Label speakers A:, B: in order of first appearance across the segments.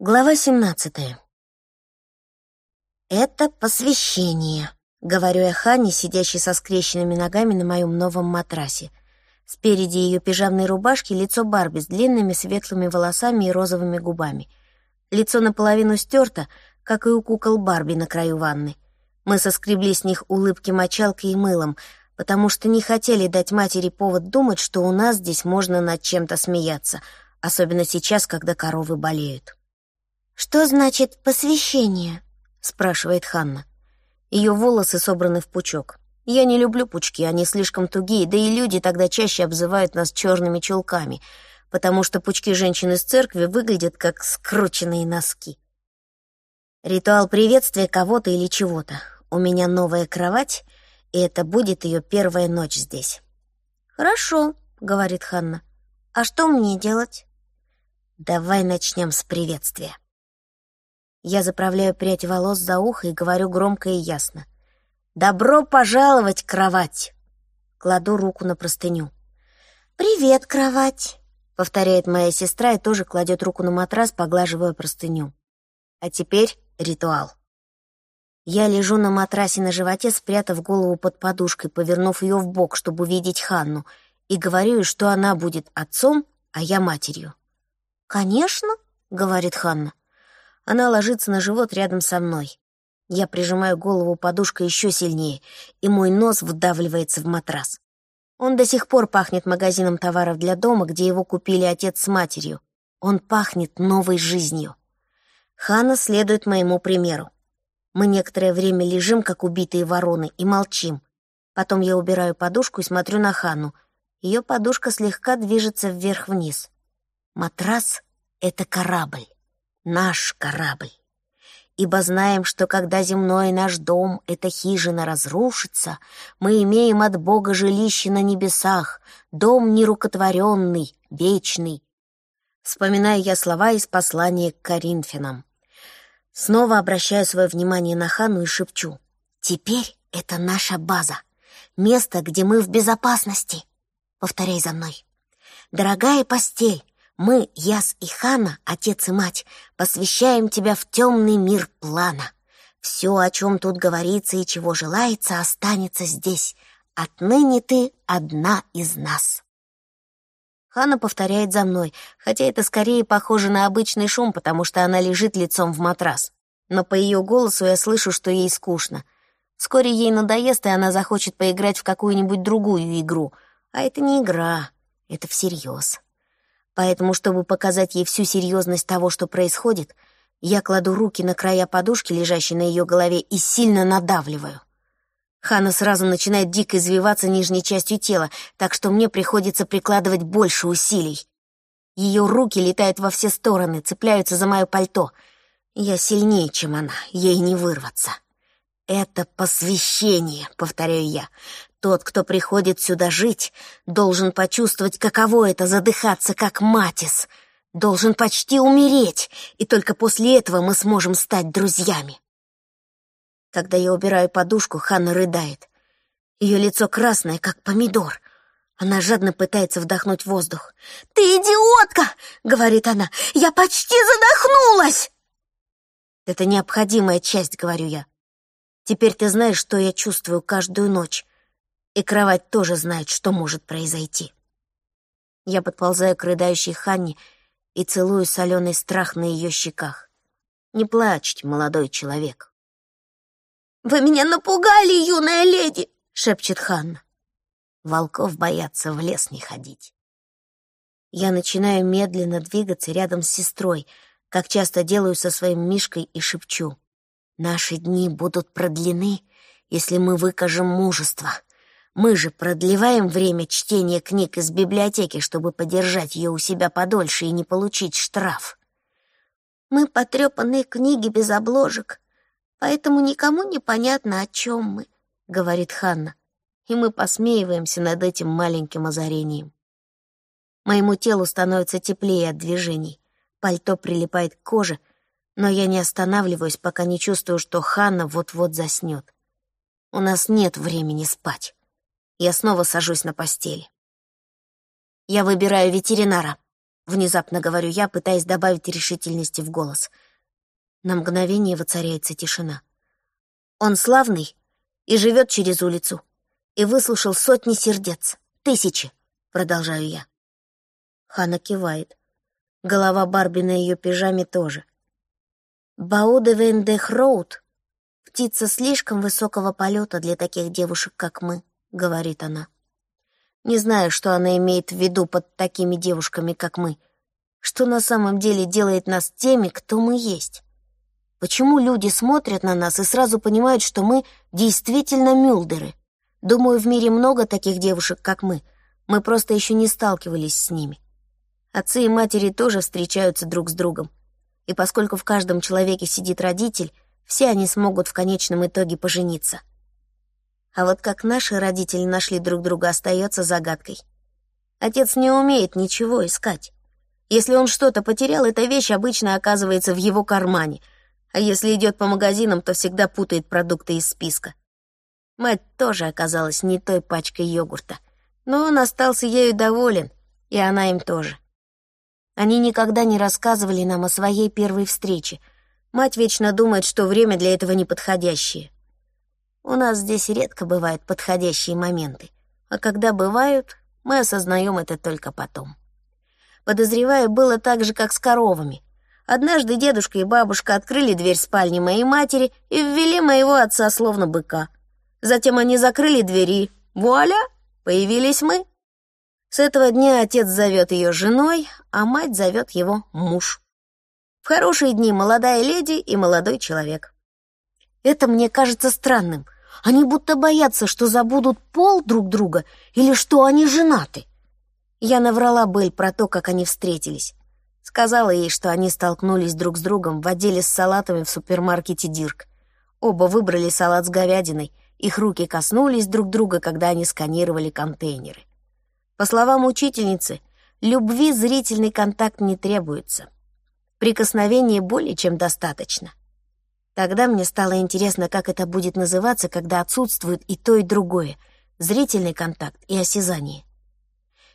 A: Глава 17. «Это посвящение», — говорю я Ханне, сидящей со скрещенными ногами на моем новом матрасе. Спереди ее пижамной рубашки лицо Барби с длинными светлыми волосами и розовыми губами. Лицо наполовину стерто, как и у кукол Барби на краю ванны. Мы соскребли с них улыбки мочалкой и мылом, потому что не хотели дать матери повод думать, что у нас здесь можно над чем-то смеяться, особенно сейчас, когда коровы болеют.
B: «Что значит посвящение?»
A: — спрашивает Ханна. Ее волосы собраны в пучок. Я не люблю пучки, они слишком тугие, да и люди тогда чаще обзывают нас черными чулками, потому что пучки женщин из церкви выглядят как скрученные носки. Ритуал приветствия кого-то или чего-то. У меня новая кровать, и это будет ее первая ночь здесь.
B: «Хорошо», — говорит Ханна. «А что мне делать?»
A: «Давай начнем с приветствия». Я заправляю прядь волос за ухо и говорю громко и ясно. «Добро пожаловать, кровать!» Кладу руку на простыню.
B: «Привет, кровать!»
A: — повторяет моя сестра и тоже кладет руку на матрас, поглаживая простыню. А теперь ритуал. Я лежу на матрасе на животе, спрятав голову под подушкой, повернув ее в бок, чтобы увидеть Ханну, и говорю, что она будет отцом, а я матерью.
B: «Конечно», — говорит Ханна.
A: Она ложится на живот рядом со мной. Я прижимаю голову подушкой еще сильнее, и мой нос вдавливается в матрас. Он до сих пор пахнет магазином товаров для дома, где его купили отец с матерью. Он пахнет новой жизнью. Хана следует моему примеру. Мы некоторое время лежим, как убитые вороны, и молчим. Потом я убираю подушку и смотрю на Хану. Ее подушка слегка движется вверх-вниз. Матрас — это корабль наш корабль. Ибо знаем, что когда земной наш дом, эта хижина разрушится, мы имеем от Бога жилище на небесах, дом нерукотворенный, вечный. Вспоминаю я слова из послания к Коринфянам. Снова обращаю свое внимание на Хану и шепчу. «Теперь это наша база, место, где мы в безопасности». Повторяй за мной. «Дорогая постель, мы, Яс и Хана, отец и мать, посвящаем тебя в темный мир плана. Все, о чем тут говорится и чего желается, останется здесь. Отныне ты одна из нас. Хана повторяет за мной, хотя это скорее похоже на обычный шум, потому что она лежит лицом в матрас. Но по ее голосу я слышу, что ей скучно. Вскоре ей надоест, и она захочет поиграть в какую-нибудь другую игру. А это не игра, это всерьез. Поэтому, чтобы показать ей всю серьезность того, что происходит, я кладу руки на края подушки, лежащей на ее голове, и сильно надавливаю. Хана сразу начинает дико извиваться нижней частью тела, так что мне приходится прикладывать больше усилий. Ее руки летают во все стороны, цепляются за мое пальто. Я сильнее, чем она, ей не вырваться. «Это посвящение», — повторяю я. Тот, кто приходит сюда жить, должен почувствовать, каково это задыхаться, как матис, должен почти умереть, и только после этого мы сможем стать друзьями. Когда я убираю подушку, Ханна рыдает. Ее лицо красное, как помидор. Она жадно пытается вдохнуть воздух.
B: «Ты идиотка!» — говорит она. «Я почти задохнулась!»
A: «Это необходимая часть», — говорю я. «Теперь ты знаешь, что я чувствую каждую ночь и кровать тоже знает, что может произойти. Я подползаю к рыдающей Ханне и целую соленый страх на ее щеках. Не плачьте, молодой человек.
B: «Вы меня напугали, юная леди!» — шепчет Ханна.
A: Волков боятся в лес не ходить. Я начинаю медленно двигаться рядом с сестрой, как часто делаю со своим Мишкой, и шепчу. «Наши дни будут продлены, если мы выкажем мужество. Мы же продлеваем время чтения книг из библиотеки, чтобы подержать ее у себя подольше и не получить штраф.
B: Мы потрепанные книги без обложек, поэтому никому не понятно, о чем мы, — говорит Ханна,
A: и мы посмеиваемся над этим маленьким озарением. Моему телу становится теплее от движений, пальто прилипает к коже, но я не останавливаюсь, пока не чувствую, что Ханна вот-вот заснет. У нас нет времени спать. Я снова сажусь на постели. Я выбираю ветеринара. внезапно говорю я, пытаясь добавить решительности в голос. На мгновение воцаряется тишина. Он славный и живет через улицу, и выслушал сотни сердец, тысячи, продолжаю я. Хана кивает. Голова Барби на ее пижаме тоже. Бауда Вендех Роуд — птица слишком высокого полета для таких девушек, как мы, — говорит она. Не знаю, что она имеет в виду под такими девушками, как мы. Что на самом деле делает нас теми, кто мы есть. Почему люди смотрят на нас и сразу понимают, что мы действительно мюлдеры? Думаю, в мире много таких девушек, как мы. Мы просто еще не сталкивались с ними. Отцы и матери тоже встречаются друг с другом. И поскольку в каждом человеке сидит родитель, все они смогут в конечном итоге пожениться. А вот как наши родители нашли друг друга, остается загадкой. Отец не умеет ничего искать. Если он что-то потерял, эта вещь обычно оказывается в его кармане, а если идет по магазинам, то всегда путает продукты из списка. Мать тоже оказалась не той пачкой йогурта, но он остался ею доволен, и она им тоже. Они никогда не рассказывали нам о своей первой встрече. Мать вечно думает, что время для этого неподходящее. У нас здесь редко бывают подходящие моменты, а когда бывают, мы осознаем это только потом. Подозреваю, было так же, как с коровами. Однажды дедушка и бабушка открыли дверь спальни моей матери и ввели моего отца словно быка. Затем они закрыли двери. Вуаля! Появились мы. С этого дня отец зовет ее женой, а мать зовет его муж. В хорошие дни молодая леди и молодой человек. Это мне кажется странным. Они будто боятся, что забудут пол друг друга или что они женаты. Я наврала Белль про то, как они встретились. Сказала ей, что они столкнулись друг с другом в отделе с салатами в супермаркете «Дирк». Оба выбрали салат с говядиной, их руки коснулись друг друга, когда они сканировали контейнеры. По словам учительницы, любви зрительный контакт не требуется. Прикосновения более чем достаточно. Тогда мне стало интересно, как это будет называться, когда отсутствует и то, и другое — зрительный контакт и осязание.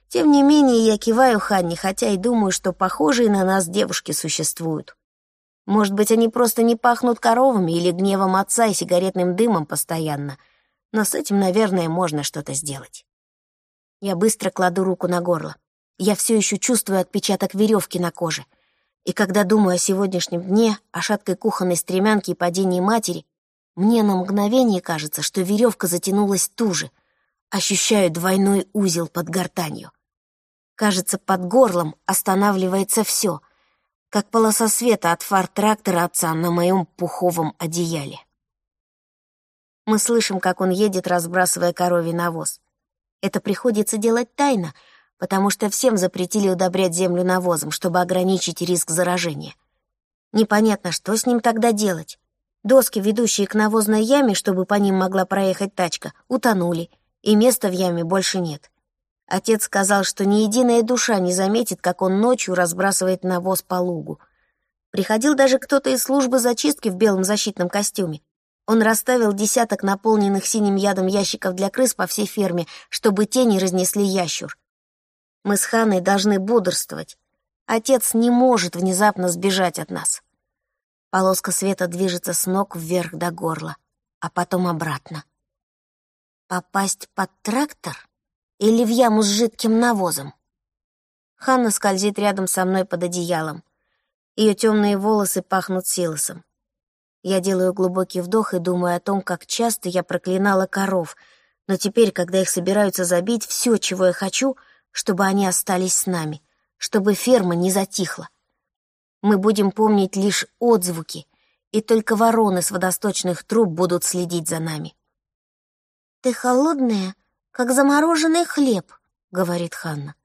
A: Тем не менее, я киваю Ханне, хотя и думаю, что похожие на нас девушки существуют. Может быть, они просто не пахнут коровами или гневом отца и сигаретным дымом постоянно, но с этим, наверное, можно что-то сделать. Я быстро кладу руку на горло. Я все еще чувствую отпечаток веревки на коже. И когда думаю о сегодняшнем дне, о шаткой кухонной стремянке и падении матери, мне на мгновение кажется, что веревка затянулась туже. Ощущаю двойной узел под гортанью. Кажется, под горлом останавливается все, как полоса света от фар трактора отца на моем пуховом одеяле. Мы слышим, как он едет, разбрасывая коровий навоз. Это приходится делать тайно, потому что всем запретили удобрять землю навозом, чтобы ограничить риск заражения. Непонятно, что с ним тогда делать. Доски, ведущие к навозной яме, чтобы по ним могла проехать тачка, утонули, и места в яме больше нет. Отец сказал, что ни единая душа не заметит, как он ночью разбрасывает навоз по лугу. Приходил даже кто-то из службы зачистки в белом защитном костюме. Он расставил десяток наполненных синим ядом ящиков для крыс по всей ферме, чтобы те не разнесли ящур. Мы с Ханой должны бодрствовать. Отец не может внезапно сбежать от нас. Полоска света движется с ног вверх до горла, а потом обратно. Попасть под трактор или в яму с жидким навозом? Ханна скользит рядом со мной под одеялом. Ее темные волосы пахнут силосом. Я делаю глубокий вдох и думаю о том, как часто я проклинала коров, но теперь, когда их собираются забить, все, чего я хочу, чтобы они остались с нами, чтобы ферма не затихла. Мы будем помнить лишь отзвуки, и только вороны с водосточных труб будут следить за нами. «Ты холодная, как замороженный хлеб», — говорит Ханна.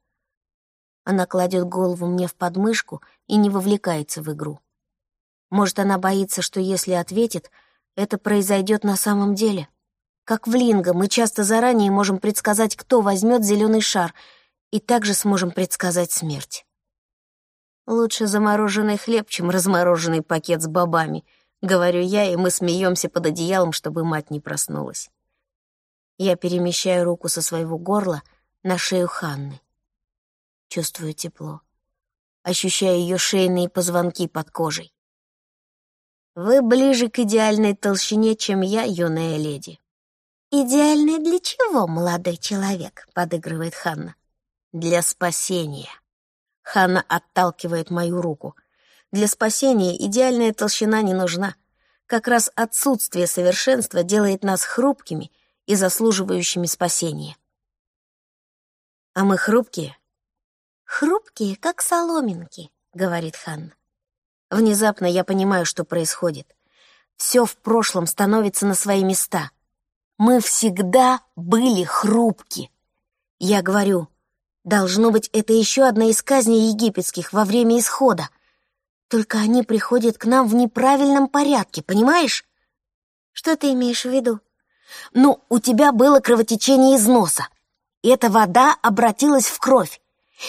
A: Она кладет голову мне в подмышку и не вовлекается в игру. Может, она боится, что если ответит, это произойдет на самом деле. Как в Линго, мы часто заранее можем предсказать, кто возьмет зеленый шар, и также сможем предсказать смерть. Лучше замороженный хлеб, чем размороженный пакет с бобами, говорю я, и мы смеемся под одеялом, чтобы мать не проснулась. Я перемещаю руку со своего горла на шею Ханны. Чувствую тепло. ощущая ее шейные позвонки под кожей. «Вы ближе к идеальной толщине, чем я, юная леди».
B: «Идеальной для чего, молодой человек?» — подыгрывает Ханна.
A: «Для спасения». Ханна отталкивает мою руку. «Для спасения идеальная толщина не нужна. Как раз отсутствие совершенства делает нас хрупкими и заслуживающими спасения». «А мы хрупкие?»
B: «Хрупкие, как соломинки», — говорит Ханна.
A: Внезапно я понимаю, что происходит. Все в прошлом становится на свои места. Мы всегда были хрупки. Я говорю, должно быть, это еще одна из казней египетских во время исхода. Только они приходят к нам в неправильном порядке, понимаешь?
B: Что ты имеешь в виду?
A: Ну, у тебя было кровотечение из носа. Эта вода обратилась в кровь.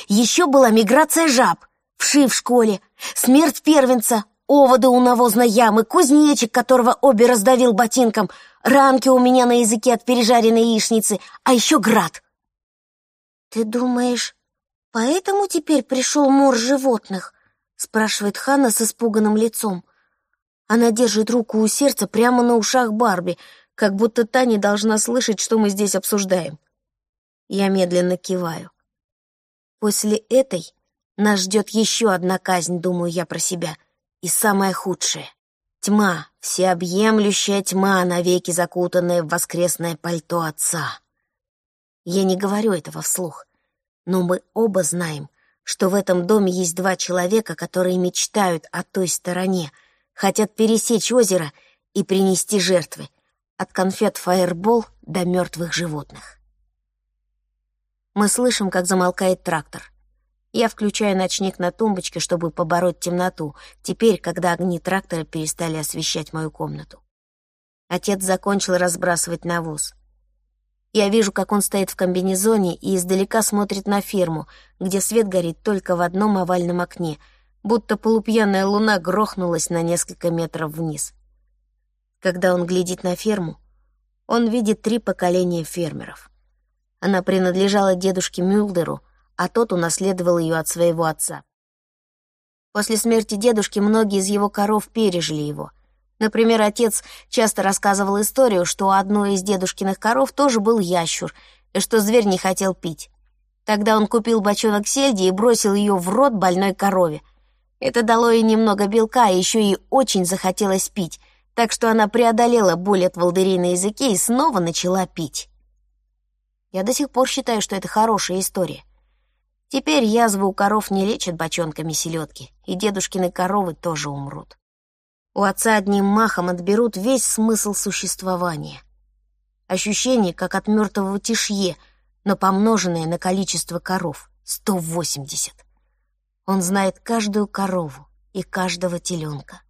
A: Еще была миграция жаб, вши в школе, смерть первенца, оводы у навозной ямы, кузнечик, которого обе раздавил ботинком, ранки у меня на языке от пережаренной яичницы, а еще град.
B: «Ты думаешь, поэтому теперь пришел мор животных?» спрашивает Ханна с испуганным лицом.
A: Она держит руку у сердца прямо на ушах Барби, как будто та не должна слышать, что мы здесь обсуждаем. Я медленно киваю. После этой нас ждет еще одна казнь, думаю я про себя, и самое худшее. Тьма, всеобъемлющая тьма, навеки закутанная в воскресное пальто отца. Я не говорю этого вслух, но мы оба знаем, что в этом доме есть два человека, которые мечтают о той стороне, хотят пересечь озеро и принести жертвы, от конфет «Фаербол» до мертвых животных. Мы слышим, как замолкает трактор. Я включаю ночник на тумбочке, чтобы побороть темноту, теперь, когда огни трактора перестали освещать мою комнату. Отец закончил разбрасывать навоз. Я вижу, как он стоит в комбинезоне и издалека смотрит на ферму, где свет горит только в одном овальном окне, будто полупьяная луна грохнулась на несколько метров вниз. Когда он глядит на ферму, он видит три поколения фермеров. Она принадлежала дедушке Мюлдеру, а тот унаследовал ее от своего отца. После смерти дедушки многие из его коров пережили его. Например, отец часто рассказывал историю, что у одной из дедушкиных коров тоже был ящур, и что зверь не хотел пить. Тогда он купил бочонок сельди и бросил ее в рот больной корове. Это дало ей немного белка, и еще ей очень захотелось пить, так что она преодолела боль от волдырей на языке и снова начала пить. Я до сих пор считаю, что это хорошая история. Теперь язвы у коров не лечат бочонками селедки, и дедушкины коровы тоже умрут. У отца одним махом отберут весь смысл существования. Ощущение, как от мертвого тишье, но помноженное на количество коров — 180. Он знает каждую корову и каждого теленка.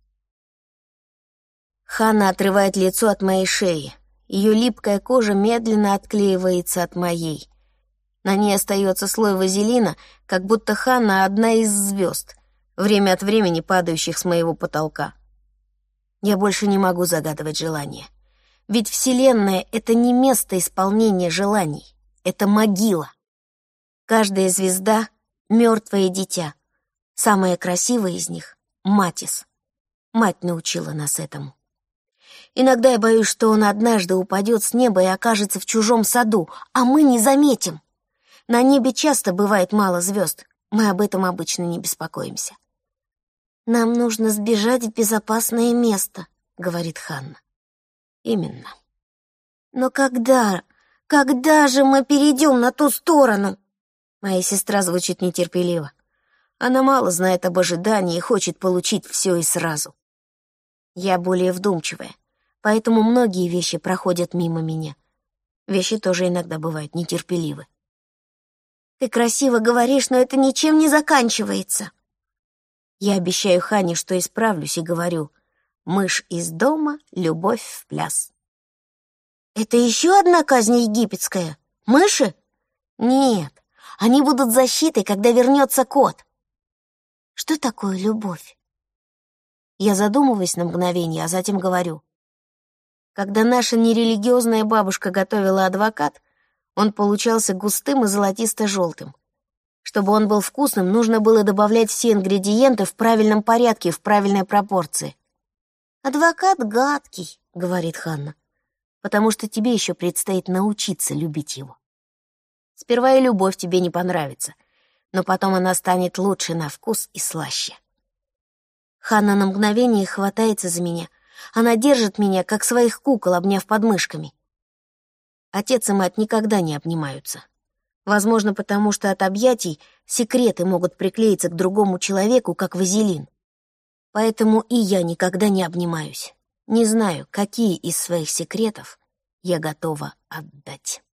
A: Ханна отрывает лицо от моей шеи, ее липкая кожа медленно отклеивается от моей. На ней остается слой вазелина, как будто Ханна одна из звезд, время от времени падающих с моего потолка. Я больше не могу загадывать желания. Ведь Вселенная — это не место исполнения желаний, это могила. Каждая звезда — мертвое дитя. Самая красивая из них — Матис. Мать научила нас этому. Иногда я боюсь, что он однажды упадет с неба и окажется в чужом саду, а мы не заметим. На небе часто бывает мало звезд, мы об этом обычно не беспокоимся.
B: «Нам нужно сбежать в безопасное место», — говорит Ханна.
A: «Именно».
B: «Но когда? Когда же мы перейдем на ту сторону?»
A: Моя сестра звучит нетерпеливо. Она мало знает об ожидании и хочет получить все и сразу. Я более вдумчивая поэтому многие вещи проходят мимо меня. Вещи тоже иногда бывают нетерпеливы.
B: Ты красиво говоришь, но это ничем не заканчивается.
A: Я обещаю Хане, что исправлюсь, и говорю, мышь из дома, любовь в пляс.
B: Это еще одна казнь египетская? Мыши?
A: Нет, они будут защитой, когда вернется кот.
B: Что такое любовь?
A: Я задумываюсь на мгновение, а затем говорю. Когда наша нерелигиозная бабушка готовила адвокат, он получался густым и золотисто-желтым. Чтобы он был вкусным, нужно было добавлять все ингредиенты в правильном порядке, в правильной пропорции.
B: «Адвокат гадкий», — говорит Ханна,
A: «потому что тебе еще предстоит научиться любить его. Сперва и любовь тебе не понравится, но потом она станет лучше на вкус и слаще». Ханна на мгновение хватается за меня. Она держит меня, как своих кукол, обняв подмышками. Отец и мать никогда не обнимаются. Возможно, потому что от объятий секреты могут приклеиться к другому человеку, как вазелин. Поэтому и я никогда не обнимаюсь. Не знаю, какие из своих секретов я готова отдать.